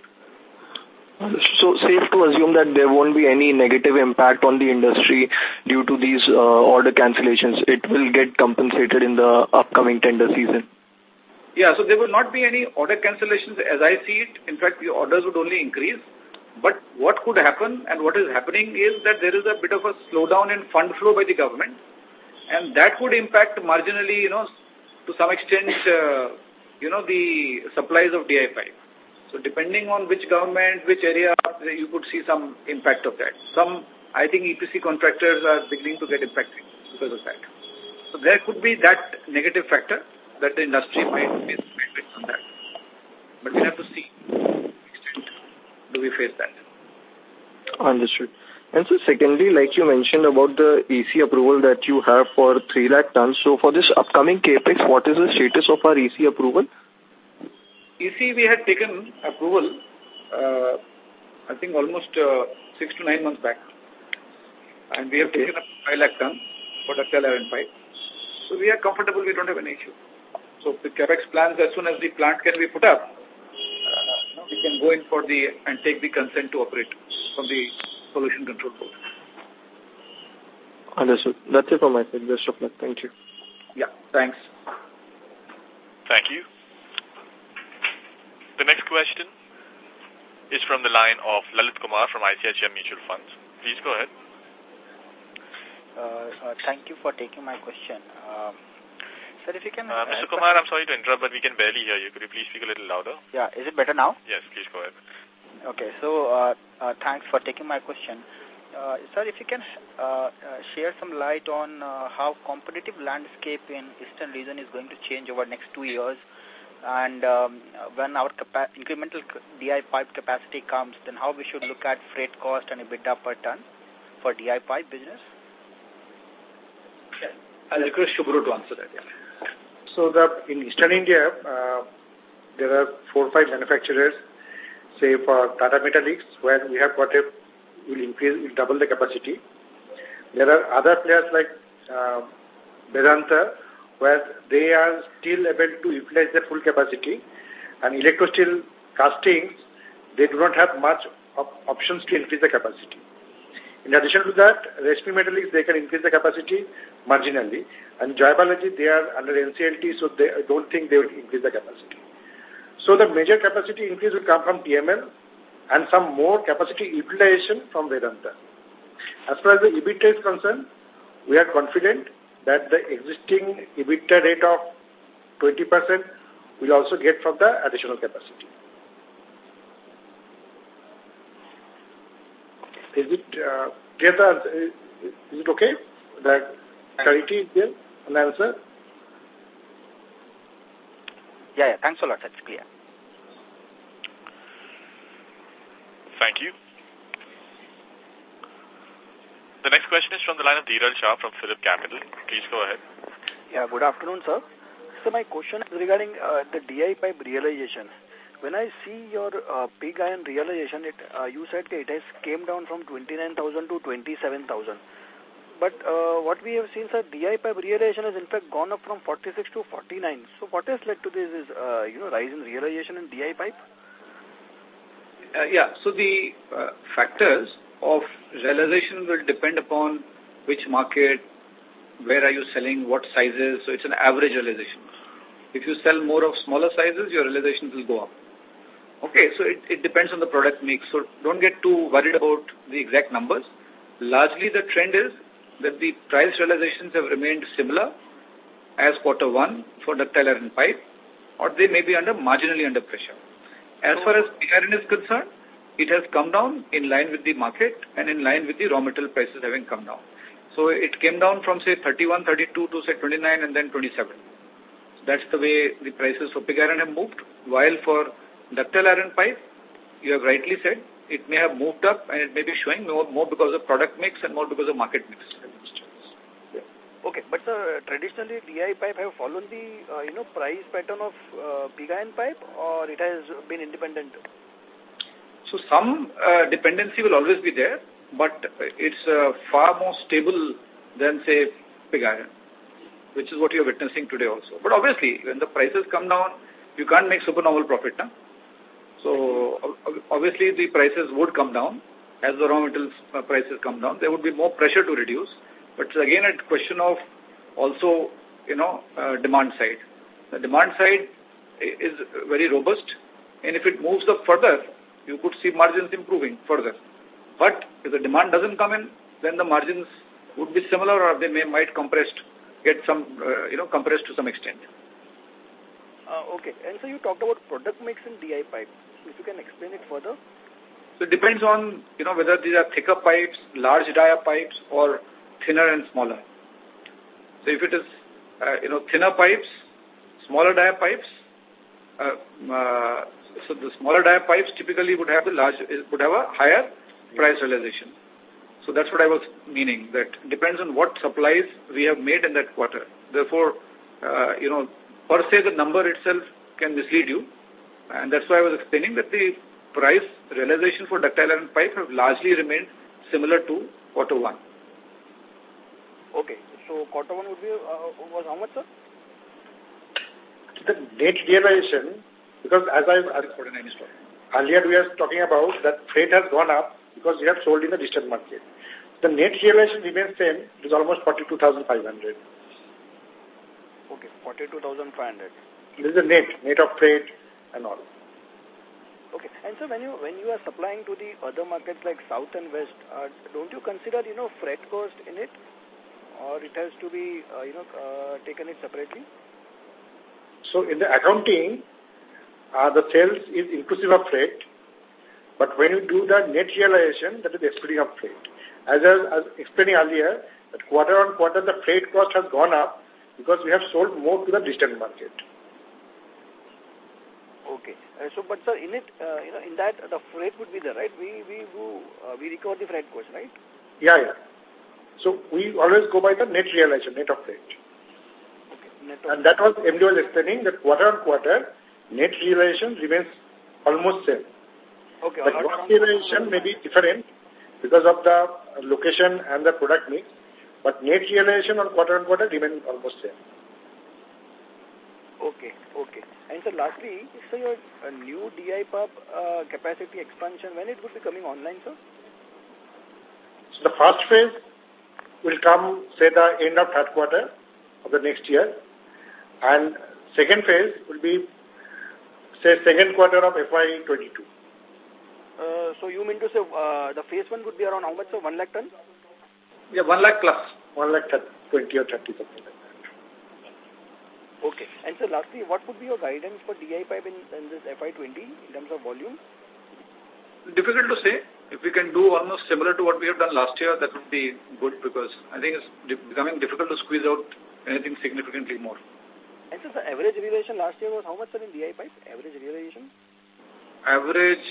So safe to assume that there won't be any negative impact on the industry due to these uh, order cancellations. It will get compensated in the upcoming tender season. Yeah, so there will not be any order cancellations as I see it. In fact, the orders would only increase. But what could happen and what is happening is that there is a bit of a slowdown in fund flow by the government. And that could impact marginally, you know, to some extent, uh, you know, the supplies of DI pipe. So depending on which government, which area, you could see some impact of that. Some, I think EPC contractors are beginning to get impacted because of that. So there could be that negative factor that the industry might face on that. But we have to see face that. Understood. And so secondly, like you mentioned about the EC approval that you have for 3 lakh tons. So for this upcoming CAPEX, what is the status of our EC approval? EC, we had taken approval, uh, I think almost uh, six to nine months back. And we have taken up 5 lakh ton for ductile iron pipe. So we are comfortable, we don't have any issue. So the capex plans, as soon as the plant can be put up, we can go in for the, and take the consent to operate from the pollution control board. Understood. That's it from my side. Best of luck. Thank you. Yeah, thanks. Thank you. The next question is from the line of Lalit Kumar from ICICI Mutual Funds. Please go ahead. Uh, uh, thank you for taking my question. Um, sir, if you can... Uh, Mr. Kumar, I'm sorry to interrupt, but we can barely hear you. Could you please speak a little louder? Yeah, is it better now? Yes, please go ahead. Okay, so uh, uh, thanks for taking my question. Uh, sir, if you can uh, uh, share some light on uh, how competitive landscape in eastern region is going to change over next two years and um, when our incremental DI pipe capacity comes, then how we should look at freight cost and EBITDA per ton for DI pipe business? Yeah. I'll request Shubhra to answer that. Yeah. So the, in Eastern India, uh, there are four or five manufacturers, say for Tata Metaliks, where we have got a, will increase, will double the capacity. There are other players like uh, Vedanta, where they are still able to utilize their full capacity. And Electrosteel Castings, they do not have much op options to increase the capacity. In addition to that, Rashmi Metaliks, they can increase the capacity marginally. And Jai Balaji, they are under NCLT, so they, don't think they will increase the capacity. So the major capacity increase will come from TML and some more capacity utilization from Vedanta. As far as the EBITDA is concerned, we are confident that the existing EBITDA rate of 20% will also get from the additional capacity. Is it uh, clear? The, is it okay? The clarity is there on the answer? Yeah, yeah, thanks a lot. That's clear. Thank you. The next question is from the line of Dhiral Shah from Phillip Capital. Please go ahead. Yeah, good afternoon, sir. So my question is regarding uh, the DI pipe realization. When I see your uh, pig iron realization, it uh, you said it has came down from 29,000 to 27,000. But uh, what we have seen, sir, DI pipe realization has in fact gone up from 46 to 49. So what has led to this is, uh, you know, rise in realization in DI pipe? Uh, yeah, so the uh, factors of realization will depend upon which market, where are you selling, what sizes. So it's an average realization. If you sell more of smaller sizes, your realization will go up. Okay, so it, it depends on the product mix. So don't get too worried about the exact numbers. Largely the trend is that the price realizations have remained similar as quarter one for ductile iron pipe or they may be under marginally under pressure. As far as iron is concerned, it has come down in line with the market and in line with the raw material prices having come down. So it came down from say 31, 32 to say 29 and then 27. So that's the way the prices for pig iron have moved. While for ductile iron pipe, you have rightly said, it may have moved up and it may be showing more, more because of product mix and more because of market mix. Okay, but uh, traditionally DI pipe have followed the uh, you know price pattern of uh, pig iron pipe or it has been independent? So some uh, dependency will always be there, but it's uh, far more stable than say pig iron, which is what you're witnessing today also. But obviously, when the prices come down, you can't make supernormal profit. Huh? So obviously the prices would come down as the raw materials uh, prices come down. There would be more pressure to reduce. But again, a question of also, you know, uh, demand side. The demand side is very robust. And if it moves up further, you could see margins improving further. But if the demand doesn't come in, then the margins would be similar or they may might compressed, get some, uh, you know, compressed to some extent. Uh, okay. And so you talked about product mix in DI pipe. If you can explain it further. So it depends on, you know, whether these are thicker pipes, large dia pipes, or thinner and smaller. So if it is, uh, you know, thinner pipes, smaller dia pipes, uh, uh, so the smaller dia pipes typically would have the large, would have a higher price realization. So that's what I was meaning, that depends on what supplies we have made in that quarter. Therefore, uh, you know, per se the number itself can mislead you. And that's why I was explaining that the price realization for ductile iron pipe have largely remained similar to quarter one. Okay. So quarter one would be, uh, was how much, sir? The net realization, because as I earlier we are talking about that freight has gone up because we have sold in the distant market. The net realization remains same. It is almost 42,500. Okay, 42,500. This is the net, net of freight and all. Okay. And so when you when you are supplying to the other markets like South and West, uh, don't you consider, you know, freight cost in it? or it has to be, uh, you know, uh, taken it separately? So in the accounting, uh, the sales is inclusive of freight, but when you do the net realization, that is excluding of freight. As I was explaining earlier, that quarter on quarter the freight cost has gone up because we have sold more to the distant market. Okay. Uh, so, but sir, in it, uh, you know, in that the freight would be there, right? We we do, uh, we recover the freight cost, right? Yeah, yeah. So we always go by the net realization, net of freight. Okay, and that was MD was explaining that quarter on quarter, net realization remains almost same. Okay. But gross realization may be different because of the location and the product mix, but net realization on quarter on quarter remains almost same. Okay, okay. And so lastly, so your uh, new DI pub uh, capacity expansion, when it would be coming online, sir? So the first phase will come, say, the end of third quarter of the next year. And second phase will be, say, second quarter of FY22. Uh, so you mean to say uh, the phase one would be around how much, so 1 lakh ton? Yeah, 1 lakh plus. 1 lakh 20 or 30, something. Okay. And so lastly, what would be your guidance for DI pipe in, in this FY20 in terms of volume? Difficult to say. If we can do almost similar to what we have done last year, that would be good because I think it's becoming difficult to squeeze out anything significantly more. And so the average realization last year was how much in DI pipe? Average realization? Average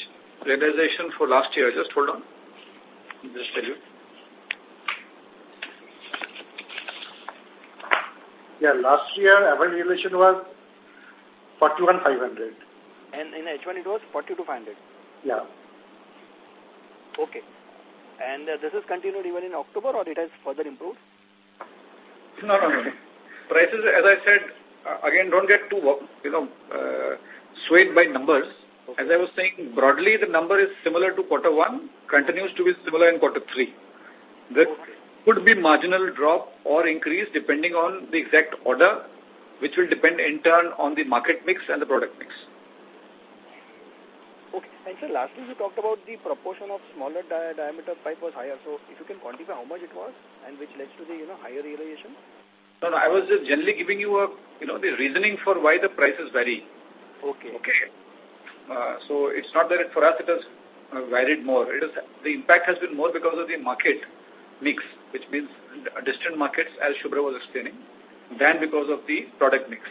realization for last year, just hold on. just tell you. Yeah, last year average realization was 41,500. And in H1 it was 42,500? Yeah. Okay. And uh, this is continued even in October or it has further improved? No, no, no. Prices, as I said, uh, again, don't get too, you know, uh, swayed by numbers. Okay. As I was saying, broadly the number is similar to quarter one, continues to be similar in quarter three. There okay. Could be marginal drop or increase depending on the exact order, which will depend in turn on the market mix and the product mix. Okay. And so lastly, you talked about the proportion of smaller di diameter pipe was higher. So if you can quantify how much it was and which led to the, you know, higher realization? No, no, I was just generally giving you a, you know, the reasoning for why the prices vary. Okay. Okay. Uh, so it's not that it, for us it has uh, varied more. It is the impact has been more because of the market mix, which means distant markets, as Shubhra was explaining, than because of the product mix.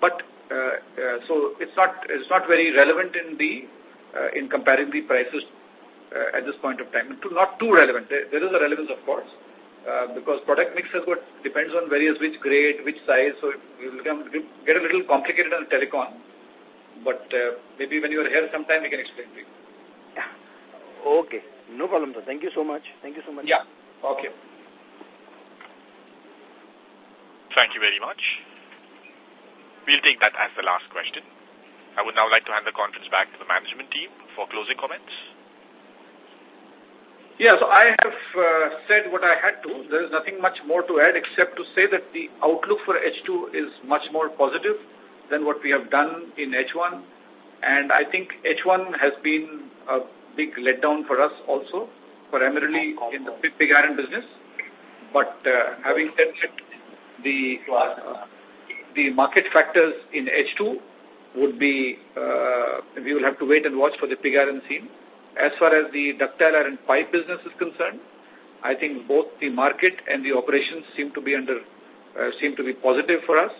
But uh, uh, so it's not it's not very relevant in the uh, in comparing the prices uh, at this point of time. Not too relevant. There, there is a relevance, of course, uh, because product mix has got depends on various which grade, which size. So it will get a little complicated on telecom. But uh, maybe when you are here sometime, we can explain to you. Yeah. Okay. No problem, sir. Thank you so much. Thank you so much. Yeah. Okay. Thank you very much. We'll take that as the last question. I would now like to hand the conference back to the management team for closing comments. Yeah, so I have uh, said what I had to. There is nothing much more to add except to say that the outlook for H2 is much more positive than what we have done in H1. And I think H1 has been a big letdown for us also, primarily in the big, pig iron business. But uh, having said that, the, uh, the market factors in H2 would be, uh, we will have to wait and watch for the pig iron scene. As far as the ductile iron pipe business is concerned, I think both the market and the operations seem to be under, uh, seem to be positive for us.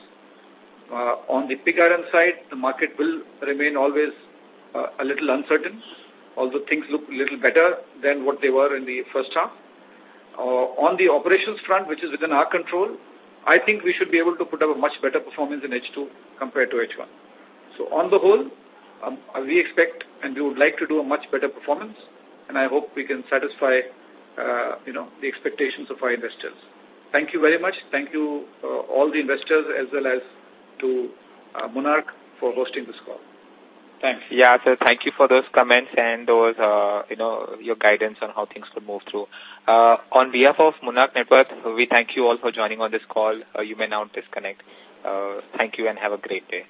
Uh, on the pig iron side, the market will remain always uh, a little uncertain, although things look a little better than what they were in the first half. Uh, on the operations front, which is within our control, I think we should be able to put up a much better performance in H2 compared to H1. So on the whole, um, we expect and we would like to do a much better performance, and I hope we can satisfy, uh, you know, the expectations of our investors. Thank you very much. Thank you, uh, all the investors, as well as to uh, Monarch for hosting this call. Thanks. Yeah, sir. Thank you for those comments and those, uh, you know, your guidance on how things could move through. Uh, on behalf of Monarch Networth, we thank you all for joining on this call. Uh, you may now disconnect. Uh, thank you and have a great day.